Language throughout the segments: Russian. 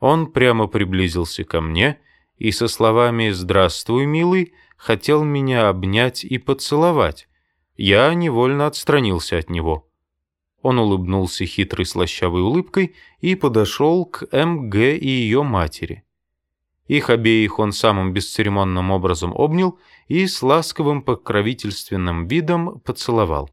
Он прямо приблизился ко мне и со словами «Здравствуй, милый» хотел меня обнять и поцеловать. Я невольно отстранился от него. Он улыбнулся хитрой слащавой улыбкой и подошел к МГ и ее матери. Их обеих он самым бесцеремонным образом обнял и с ласковым покровительственным видом поцеловал.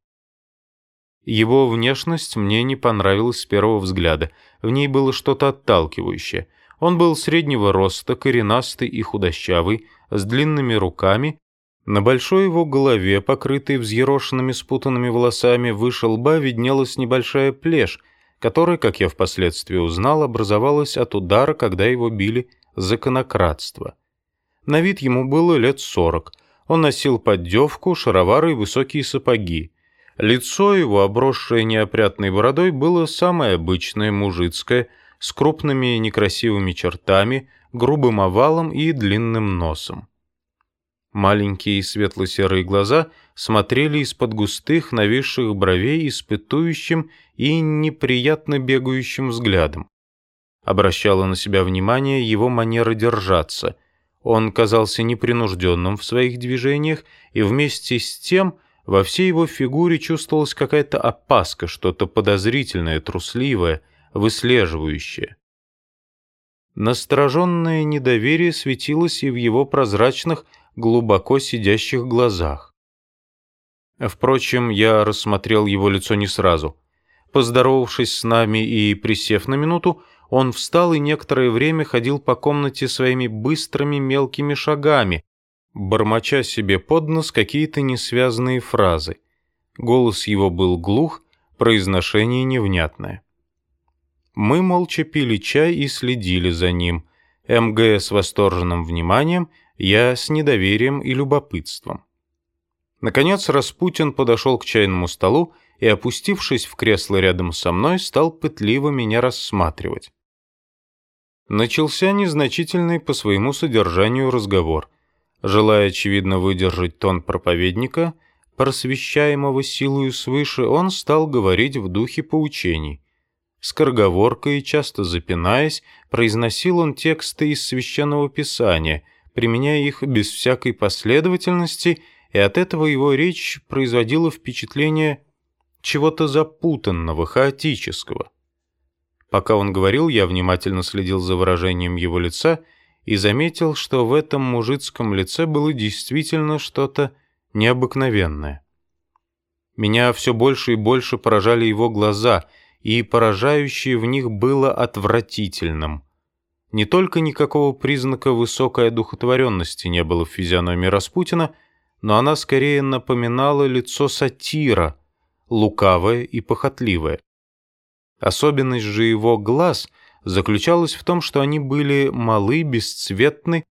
Его внешность мне не понравилась с первого взгляда. В ней было что-то отталкивающее. Он был среднего роста, коренастый и худощавый, с длинными руками. На большой его голове, покрытой взъерошенными спутанными волосами, выше лба виднелась небольшая плешь, которая, как я впоследствии узнал, образовалась от удара, когда его били за конократство. На вид ему было лет сорок. Он носил поддевку, шаровары и высокие сапоги. Лицо его, обросшее неопрятной бородой, было самое обычное, мужицкое, с крупными некрасивыми чертами, грубым овалом и длинным носом. Маленькие светло-серые глаза смотрели из-под густых нависших бровей испытующим и неприятно бегающим взглядом. Обращала на себя внимание его манера держаться. Он казался непринужденным в своих движениях и вместе с тем во всей его фигуре чувствовалась какая-то опаска, что-то подозрительное, трусливое, выслеживающее. Настороженное недоверие светилось и в его прозрачных, глубоко сидящих глазах. Впрочем, я рассмотрел его лицо не сразу. Поздоровавшись с нами и присев на минуту, он встал и некоторое время ходил по комнате своими быстрыми мелкими шагами, бормоча себе под нос какие-то несвязанные фразы. Голос его был глух, произношение невнятное. Мы молча пили чай и следили за ним. МГ с восторженным вниманием, я с недоверием и любопытством. Наконец Распутин подошел к чайному столу и, опустившись в кресло рядом со мной, стал пытливо меня рассматривать. Начался незначительный по своему содержанию разговор. Желая, очевидно, выдержать тон проповедника, просвещаемого силою свыше, он стал говорить в духе поучений. Скороговоркой, часто запинаясь, произносил он тексты из Священного Писания, применяя их без всякой последовательности, и от этого его речь производила впечатление чего-то запутанного, хаотического. Пока он говорил, я внимательно следил за выражением его лица и заметил, что в этом мужицком лице было действительно что-то необыкновенное. Меня все больше и больше поражали его глаза, и поражающее в них было отвратительным. Не только никакого признака высокой одухотворенности не было в физиономии Распутина, но она скорее напоминала лицо сатира, лукавое и похотливое. Особенность же его глаз заключалась в том, что они были малы, бесцветны,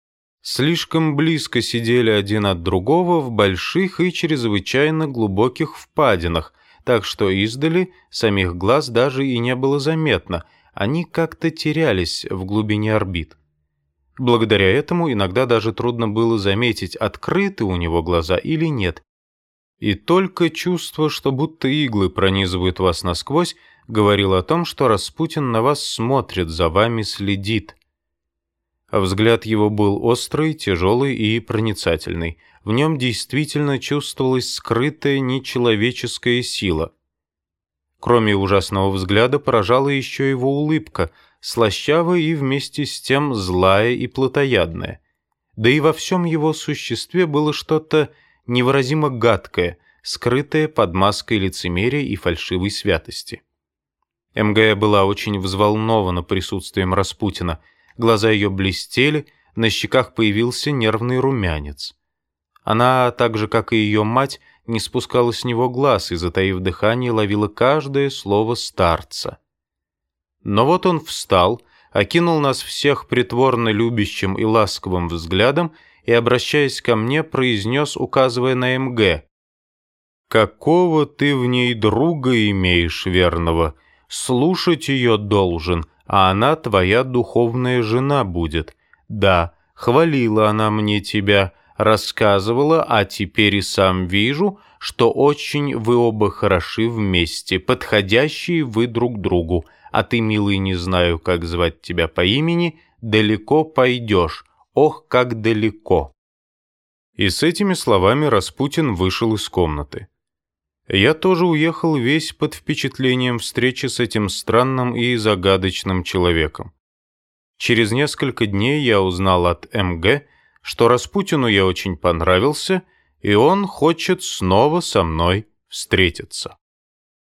слишком близко сидели один от другого в больших и чрезвычайно глубоких впадинах, так что издали самих глаз даже и не было заметно, они как-то терялись в глубине орбит. Благодаря этому иногда даже трудно было заметить, открыты у него глаза или нет. И только чувство, что будто иглы пронизывают вас насквозь, говорил о том, что Распутин на вас смотрит, за вами следит. Взгляд его был острый, тяжелый и проницательный. В нем действительно чувствовалась скрытая нечеловеческая сила. Кроме ужасного взгляда поражала еще его улыбка, слащавая и вместе с тем злая и плотоядная. Да и во всем его существе было что-то невыразимо гадкое, скрытое под маской лицемерия и фальшивой святости. МГ была очень взволнована присутствием Распутина. Глаза ее блестели, на щеках появился нервный румянец. Она, так же как и ее мать, не спускала с него глаз и, затаив дыхание, ловила каждое слово старца. Но вот он встал, окинул нас всех притворно любящим и ласковым взглядом и, обращаясь ко мне, произнес, указывая на МГ, «Какого ты в ней друга имеешь верного?» Слушать ее должен, а она твоя духовная жена будет. Да, хвалила она мне тебя, Рассказывала, а теперь и сам вижу, что очень вы оба хороши вместе, подходящие вы друг другу, а ты, милый, не знаю, как звать тебя по имени, далеко пойдешь, ох, как далеко». И с этими словами Распутин вышел из комнаты. Я тоже уехал весь под впечатлением встречи с этим странным и загадочным человеком. Через несколько дней я узнал от МГ, что Распутину я очень понравился, и он хочет снова со мной встретиться.